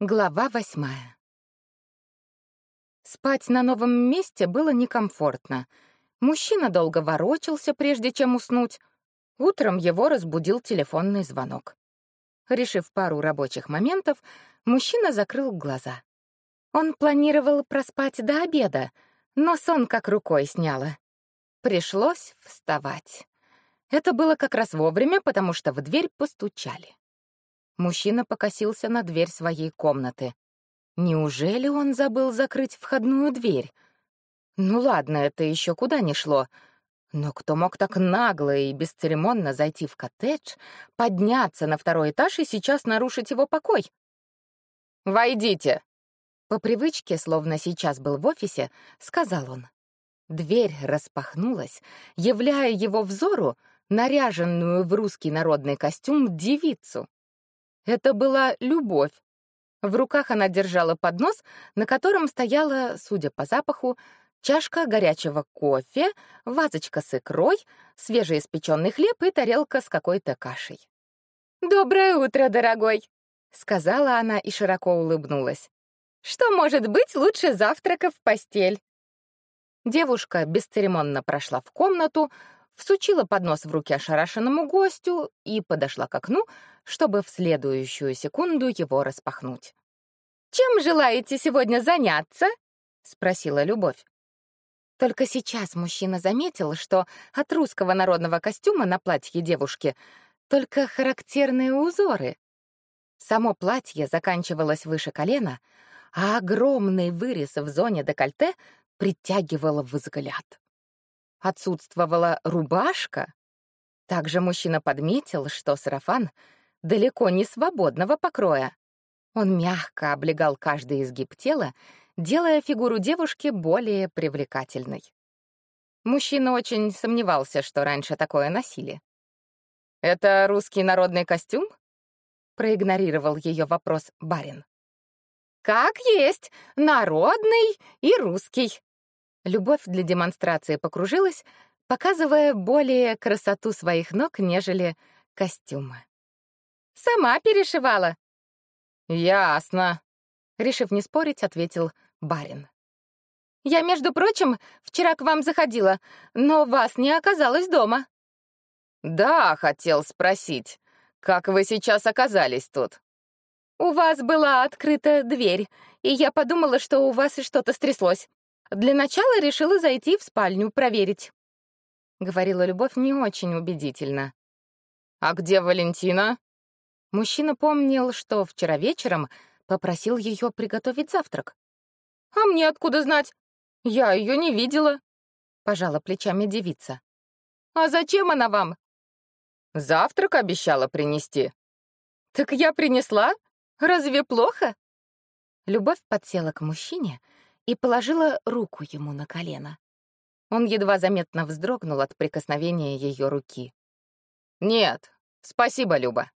Глава восьмая. Спать на новом месте было некомфортно. Мужчина долго ворочался, прежде чем уснуть. Утром его разбудил телефонный звонок. Решив пару рабочих моментов, мужчина закрыл глаза. Он планировал проспать до обеда, но сон как рукой сняло. Пришлось вставать. Это было как раз вовремя, потому что в дверь постучали. Мужчина покосился на дверь своей комнаты. Неужели он забыл закрыть входную дверь? Ну ладно, это еще куда ни шло. Но кто мог так нагло и бесцеремонно зайти в коттедж, подняться на второй этаж и сейчас нарушить его покой? «Войдите!» По привычке, словно сейчас был в офисе, сказал он. Дверь распахнулась, являя его взору наряженную в русский народный костюм девицу. Это была любовь. В руках она держала поднос, на котором стояла, судя по запаху, чашка горячего кофе, вазочка с икрой, свежеиспеченный хлеб и тарелка с какой-то кашей. «Доброе утро, дорогой!» — сказала она и широко улыбнулась. «Что может быть лучше завтрака в постель?» Девушка бесцеремонно прошла в комнату, всучила поднос в руки ошарашенному гостю и подошла к окну, чтобы в следующую секунду его распахнуть. «Чем желаете сегодня заняться?» — спросила Любовь. Только сейчас мужчина заметил, что от русского народного костюма на платье девушки только характерные узоры. Само платье заканчивалось выше колена, а огромный вырез в зоне декольте притягивал взгляд. Отсутствовала рубашка. Также мужчина подметил, что сарафан далеко не свободного покроя. Он мягко облегал каждый изгиб тела, делая фигуру девушки более привлекательной. Мужчина очень сомневался, что раньше такое носили. «Это русский народный костюм?» — проигнорировал ее вопрос барин. «Как есть, народный и русский», Любовь для демонстрации покружилась, показывая более красоту своих ног, нежели костюмы. «Сама перешивала?» «Ясно», — решив не спорить, ответил барин. «Я, между прочим, вчера к вам заходила, но вас не оказалось дома». «Да, хотел спросить, как вы сейчас оказались тут?» «У вас была открыта дверь, и я подумала, что у вас что-то стряслось. Для начала решила зайти в спальню проверить. Говорила Любовь не очень убедительно. «А где Валентина?» Мужчина помнил, что вчера вечером попросил ее приготовить завтрак. «А мне откуда знать? Я ее не видела», — пожала плечами девица. «А зачем она вам?» «Завтрак обещала принести». «Так я принесла? Разве плохо?» Любовь подсела к мужчине, — и положила руку ему на колено. Он едва заметно вздрогнул от прикосновения ее руки. «Нет, спасибо, Люба».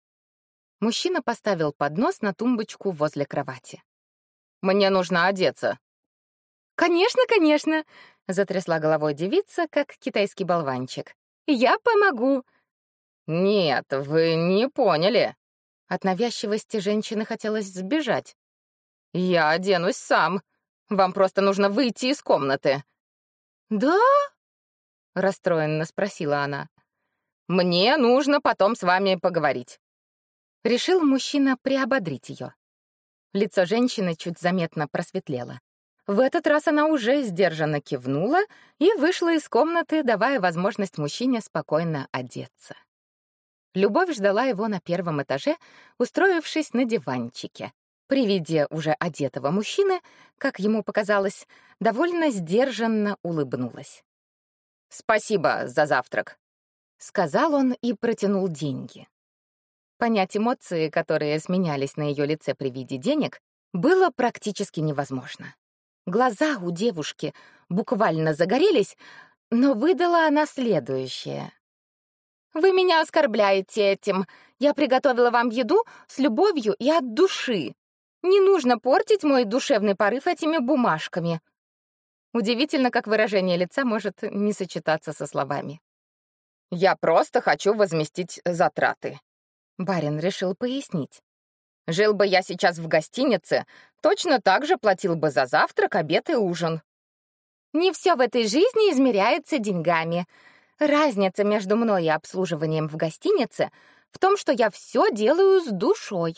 Мужчина поставил поднос на тумбочку возле кровати. «Мне нужно одеться». «Конечно, конечно», — затрясла головой девица, как китайский болванчик. «Я помогу». «Нет, вы не поняли». От навязчивости женщины хотелось сбежать. «Я оденусь сам. Вам просто нужно выйти из комнаты». «Да?» — расстроенно спросила она. «Мне нужно потом с вами поговорить». Решил мужчина приободрить ее. Лицо женщины чуть заметно просветлело. В этот раз она уже сдержанно кивнула и вышла из комнаты, давая возможность мужчине спокойно одеться. Любовь ждала его на первом этаже, устроившись на диванчике. При виде уже одетого мужчины, как ему показалось, довольно сдержанно улыбнулась. «Спасибо за завтрак», — сказал он и протянул деньги. Понять эмоции, которые сменялись на ее лице при виде денег, было практически невозможно. Глаза у девушки буквально загорелись, но выдала она следующее. «Вы меня оскорбляете этим. Я приготовила вам еду с любовью и от души. Не нужно портить мой душевный порыв этими бумажками. Удивительно, как выражение лица может не сочетаться со словами. «Я просто хочу возместить затраты», — барин решил пояснить. Жил бы я сейчас в гостинице, точно так же платил бы за завтрак, обед и ужин. Не все в этой жизни измеряется деньгами. Разница между мной и обслуживанием в гостинице в том, что я все делаю с душой.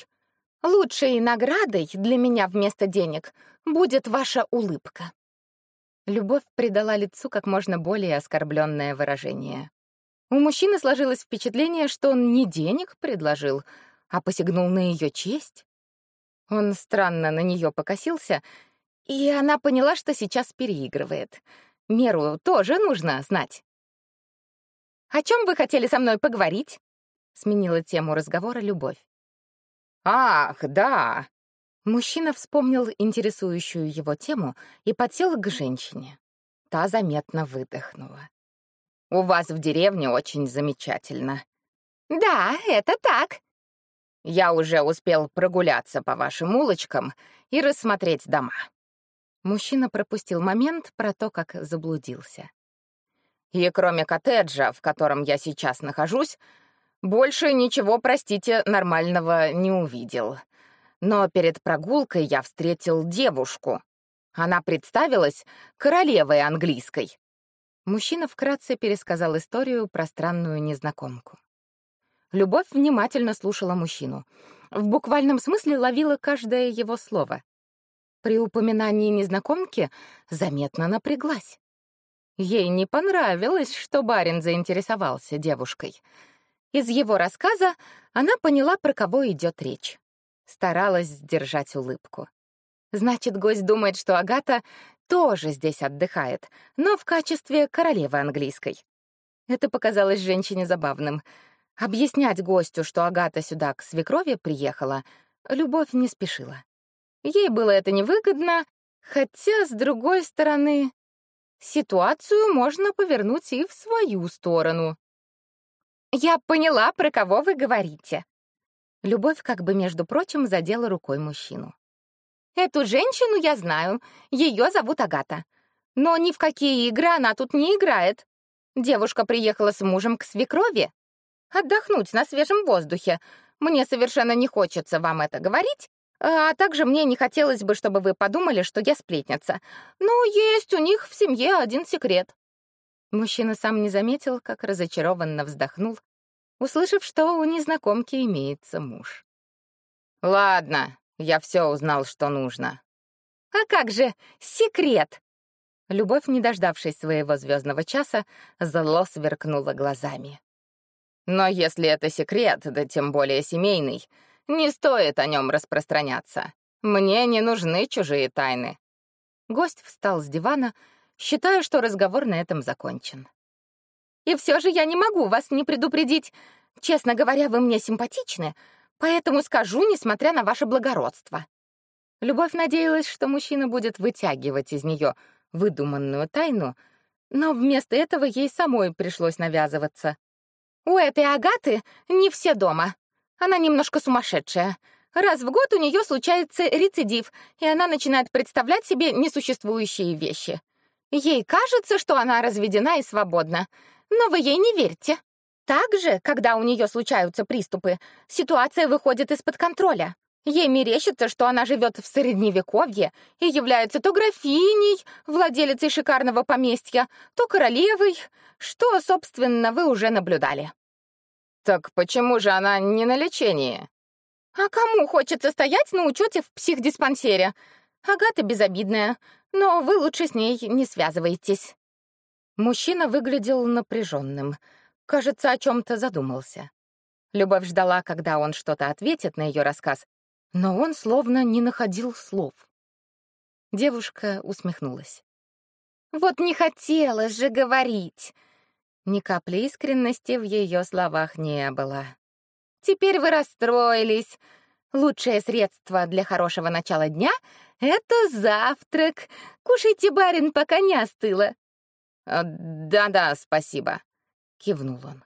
Лучшей наградой для меня вместо денег будет ваша улыбка. Любовь придала лицу как можно более оскорбленное выражение. У мужчины сложилось впечатление, что он не денег предложил, а посягнул на ее честь. Он странно на нее покосился, и она поняла, что сейчас переигрывает. Меру тоже нужно знать. «О чем вы хотели со мной поговорить?» — сменила тему разговора любовь. «Ах, да!» Мужчина вспомнил интересующую его тему и подсел к женщине. Та заметно выдохнула. «У вас в деревне очень замечательно». «Да, это так», я уже успел прогуляться по вашим улочкам и рассмотреть дома. Мужчина пропустил момент про то, как заблудился. И кроме коттеджа, в котором я сейчас нахожусь, больше ничего, простите, нормального не увидел. Но перед прогулкой я встретил девушку. Она представилась королевой английской. Мужчина вкратце пересказал историю про странную незнакомку. Любовь внимательно слушала мужчину. В буквальном смысле ловила каждое его слово. При упоминании незнакомки заметно напряглась. Ей не понравилось, что барин заинтересовался девушкой. Из его рассказа она поняла, про кого идет речь. Старалась сдержать улыбку. Значит, гость думает, что Агата тоже здесь отдыхает, но в качестве королевы английской. Это показалось женщине забавным — Объяснять гостю, что Агата сюда к свекрови приехала, Любовь не спешила. Ей было это невыгодно, хотя, с другой стороны, ситуацию можно повернуть и в свою сторону. «Я поняла, про кого вы говорите». Любовь как бы, между прочим, задела рукой мужчину. «Эту женщину я знаю, ее зовут Агата. Но ни в какие игры она тут не играет. Девушка приехала с мужем к свекрови, отдохнуть на свежем воздухе. Мне совершенно не хочется вам это говорить, а также мне не хотелось бы, чтобы вы подумали, что я сплетница. Но есть у них в семье один секрет». Мужчина сам не заметил, как разочарованно вздохнул, услышав, что у незнакомки имеется муж. «Ладно, я все узнал, что нужно». «А как же секрет?» Любовь, не дождавшись своего звездного часа, зло сверкнула глазами. Но если это секрет, да тем более семейный, не стоит о нем распространяться. Мне не нужны чужие тайны. Гость встал с дивана, считая, что разговор на этом закончен. И все же я не могу вас не предупредить. Честно говоря, вы мне симпатичны, поэтому скажу, несмотря на ваше благородство. Любовь надеялась, что мужчина будет вытягивать из нее выдуманную тайну, но вместо этого ей самой пришлось навязываться. У этой Агаты не все дома. Она немножко сумасшедшая. Раз в год у нее случается рецидив, и она начинает представлять себе несуществующие вещи. Ей кажется, что она разведена и свободна, но вы ей не верьте. Также, когда у нее случаются приступы, ситуация выходит из-под контроля. Ей мерещится, что она живет в средневековье и является то графиней, владелицей шикарного поместья, то королевой, что, собственно, вы уже наблюдали. Так почему же она не на лечении? А кому хочется стоять на учете в психдиспансере? Агата безобидная, но вы лучше с ней не связывайтесь. Мужчина выглядел напряженным, кажется, о чем-то задумался. Любовь ждала, когда он что-то ответит на ее рассказ, но он словно не находил слов. Девушка усмехнулась. «Вот не хотелось же говорить!» Ни капли искренности в ее словах не было. «Теперь вы расстроились. Лучшее средство для хорошего начала дня — это завтрак. Кушайте, барин, пока не остыло». «Э, «Да-да, спасибо», — кивнул он.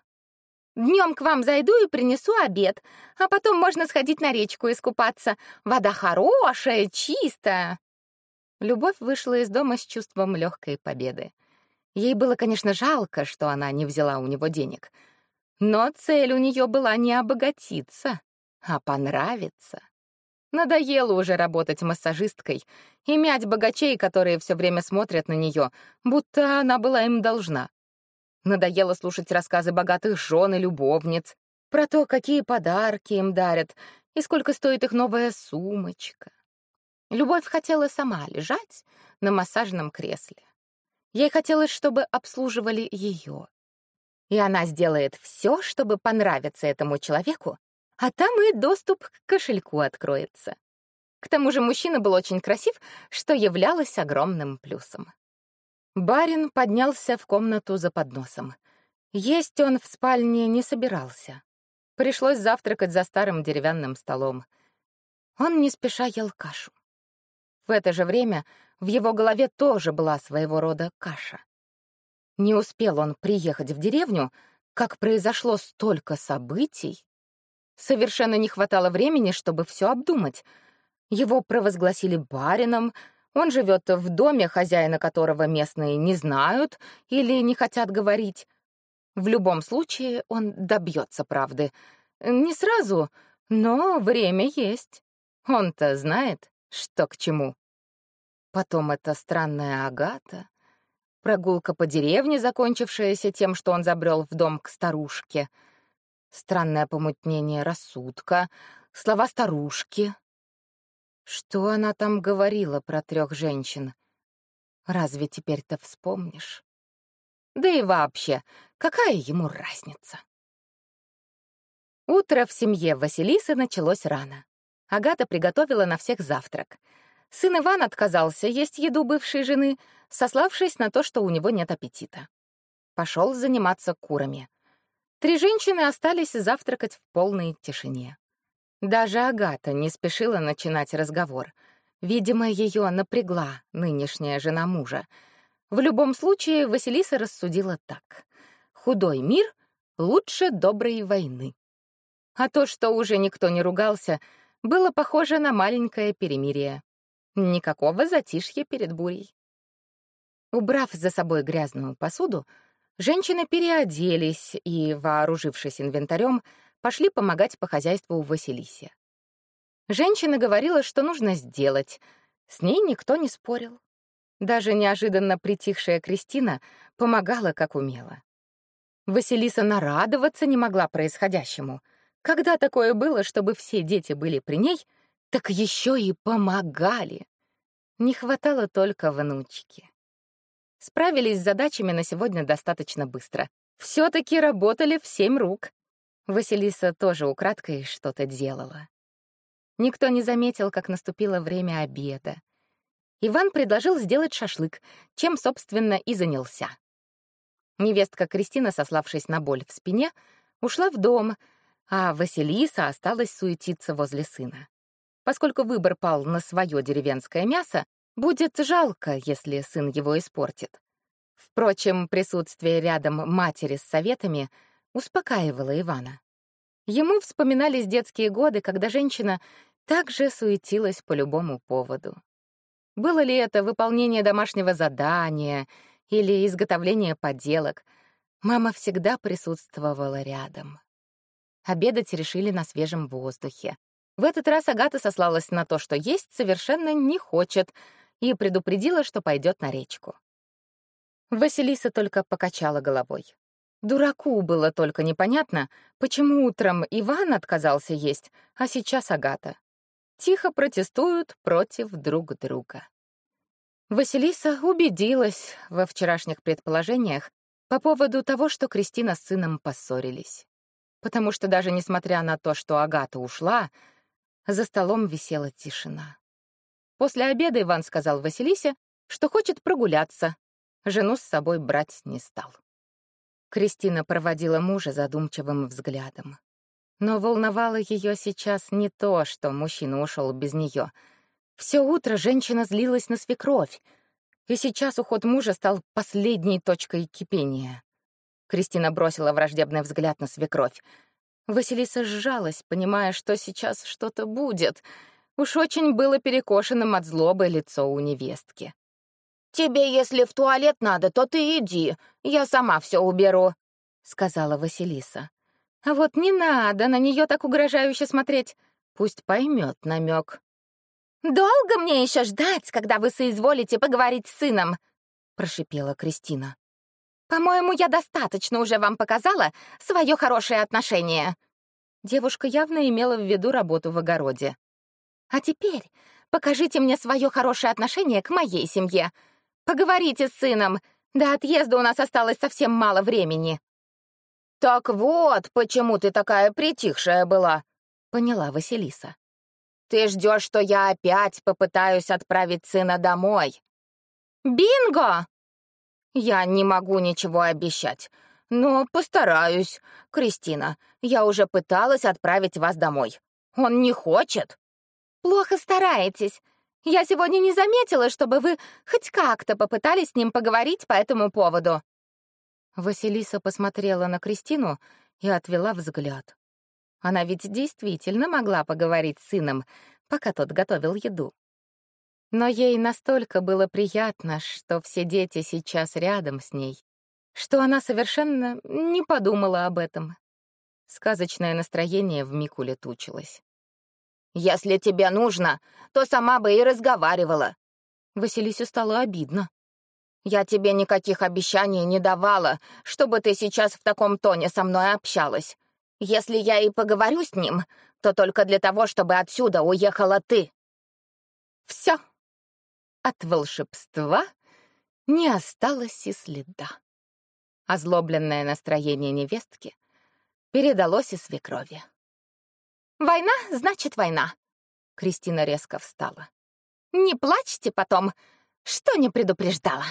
Днем к вам зайду и принесу обед, а потом можно сходить на речку искупаться. Вода хорошая, чистая». Любовь вышла из дома с чувством легкой победы. Ей было, конечно, жалко, что она не взяла у него денег. Но цель у нее была не обогатиться, а понравиться. Надоело уже работать массажисткой и мять богачей, которые все время смотрят на нее, будто она была им должна. Надоело слушать рассказы богатых жен и любовниц, про то, какие подарки им дарят и сколько стоит их новая сумочка. Любовь хотела сама лежать на массажном кресле. Ей хотелось, чтобы обслуживали ее. И она сделает все, чтобы понравиться этому человеку, а там и доступ к кошельку откроется. К тому же мужчина был очень красив, что являлось огромным плюсом. Барин поднялся в комнату за подносом. Есть он в спальне не собирался. Пришлось завтракать за старым деревянным столом. Он не спеша ел кашу. В это же время в его голове тоже была своего рода каша. Не успел он приехать в деревню, как произошло столько событий. Совершенно не хватало времени, чтобы все обдумать. Его провозгласили барином, он живет в доме, хозяина которого местные не знают или не хотят говорить. В любом случае он добьется правды. Не сразу, но время есть. Он-то знает, что к чему. Потом эта странная Агата, прогулка по деревне, закончившаяся тем, что он забрел в дом к старушке, странное помутнение рассудка, слова старушки. Что она там говорила про трех женщин? Разве теперь-то вспомнишь? Да и вообще, какая ему разница? Утро в семье Василисы началось рано. Агата приготовила на всех завтрак. Сын Иван отказался есть еду бывшей жены, сославшись на то, что у него нет аппетита. Пошел заниматься курами. Три женщины остались завтракать в полной тишине. Даже Агата не спешила начинать разговор. Видимо, ее напрягла нынешняя жена мужа. В любом случае, Василиса рассудила так. Худой мир лучше доброй войны. А то, что уже никто не ругался, было похоже на маленькое перемирие. Никакого затишья перед бурей. Убрав за собой грязную посуду, женщины переоделись и, вооружившись инвентарем, пошли помогать по хозяйству Василисе. Женщина говорила, что нужно сделать. С ней никто не спорил. Даже неожиданно притихшая Кристина помогала, как умела. Василиса нарадоваться не могла происходящему. Когда такое было, чтобы все дети были при ней — так еще и помогали. Не хватало только внучки. Справились с задачами на сегодня достаточно быстро. все таки работали в семь рук. Василиса тоже украдкой что-то делала. Никто не заметил, как наступило время обеда. Иван предложил сделать шашлык, чем, собственно, и занялся. Невестка Кристина, сославшись на боль в спине, ушла в дом, а Василиса осталась суетиться возле сына. Поскольку выбор пал на свое деревенское мясо, будет жалко, если сын его испортит. Впрочем, присутствие рядом матери с советами успокаивало Ивана. Ему вспоминались детские годы, когда женщина также суетилась по любому поводу. Было ли это выполнение домашнего задания или изготовление поделок, мама всегда присутствовала рядом. Обедать решили на свежем воздухе. В этот раз Агата сослалась на то, что есть совершенно не хочет, и предупредила, что пойдет на речку. Василиса только покачала головой. Дураку было только непонятно, почему утром Иван отказался есть, а сейчас Агата. Тихо протестуют против друг друга. Василиса убедилась во вчерашних предположениях по поводу того, что Кристина с сыном поссорились. Потому что даже несмотря на то, что Агата ушла, за столом висела тишина. После обеда Иван сказал Василисе, что хочет прогуляться. Жену с собой брать не стал. Кристина проводила мужа задумчивым взглядом. Но волновало ее сейчас не то, что мужчина ушел без нее. Все утро женщина злилась на свекровь, и сейчас уход мужа стал последней точкой кипения. Кристина бросила враждебный взгляд на свекровь. Василиса сжалась, понимая, что сейчас что-то будет. Уж очень было перекошенным от злобы лицо у невестки. «Тебе, если в туалет надо, то ты иди, я сама все уберу», — сказала Василиса. «А вот не надо на нее так угрожающе смотреть. Пусть поймет намек. «Долго мне еще ждать, когда вы соизволите поговорить с сыном?» — прошипела Кристина. «По-моему, я достаточно уже вам показала свое хорошее отношение». Девушка явно имела в виду работу в огороде. «А теперь покажите мне свое хорошее отношение к моей семье. Поговорите с сыном. До отъезда у нас осталось совсем мало времени». «Так вот, почему ты такая притихшая была», — поняла Василиса. «Ты ждешь, что я опять попытаюсь отправить сына домой». «Бинго!» «Я не могу ничего обещать, но постараюсь. Кристина, я уже пыталась отправить вас домой. Он не хочет». «Плохо стараетесь. Я сегодня не заметила, чтобы вы хоть как-то попытались с ним поговорить по этому поводу». Василиса посмотрела на Кристину и отвела взгляд. Она ведь действительно могла поговорить с сыном, пока тот готовил еду. Но ей настолько было приятно, что все дети сейчас рядом с ней, что она совершенно не подумала об этом. Сказочное настроение вмиг улетучилось. «Если тебе нужно, то сама бы и разговаривала». Василисе стало обидно. Я тебе никаких обещаний не давала, чтобы ты сейчас в таком тоне со мной общалась. Если я и поговорю с ним, то только для того, чтобы отсюда уехала ты. Все. От волшебства не осталось и следа. Озлобленное настроение невестки передалось и свекрови. «Война значит война», — Кристина резко встала. «Не плачьте потом, что не предупреждала».